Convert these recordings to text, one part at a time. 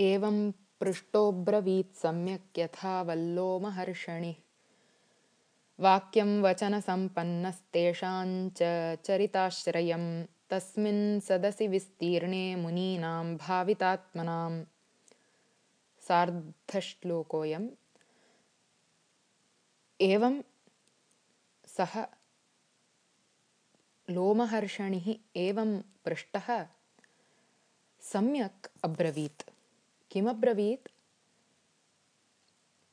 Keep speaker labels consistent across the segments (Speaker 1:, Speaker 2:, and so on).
Speaker 1: एवं पृष्टोऽब्रवीत् सम्यक् यथा वल्लोमहर्षणि। वाक्यं वचनसम्पन्नस्तेषाञ्च चरिताश्रयं तस्मिन् सदसि विस्तीर्णे मुनीनां भावितात्मनां। सार्धश्लोकोऽयम्। एवं सः लोमहर्षणिः एवं पृष्टः सम्यक् अब्रवीत् किमब्रवीत्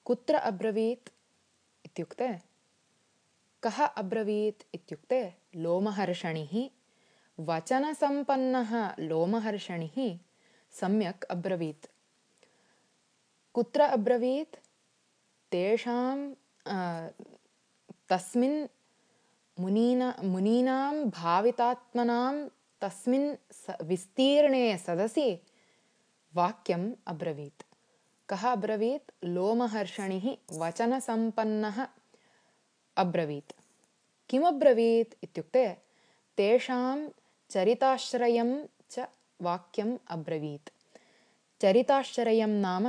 Speaker 1: कुत्र अब्रवीत् इत्युक्ते? कः अब्रवीत् इत्युक्ते? लोमहर्षणिः। वचनसम्पन्नः लोमहर्षणिः सम्यक् अब्रवीत्। कुत्र अब्रवीत्? तेषां तस्मिन् मुनीना मुनीनां भावितात्मनां तस्मिन् स विस्तीर्णे सदसि वाक्यम् अब्रवीत्। कः अब्रवीत्? लोमहर्षणिः वचनसम्पन्नः अब्रवीत्। किमब्रवीत् इत्युक्ते तेषां चरिताश्रयं च वाक्यम् अब्रवीत्। चरिताश्रयं नाम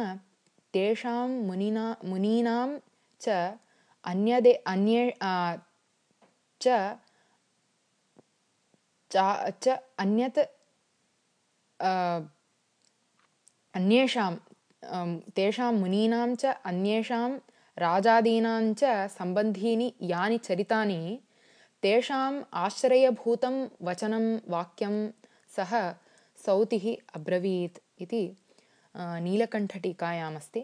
Speaker 1: तेषां मुनिना मुनीनां च अन्यदे अन्ये च च अन्यत् अन्येषां तेषां मुनीनां च अन्येषां राजादीनां च सम्बन्धीनि यानि चरितानि तेषाम् आश्रयभूतं वचनं वाक्यं सः सौतिः अब्रवीत् इति नीलकण्ठटीकायामस्ति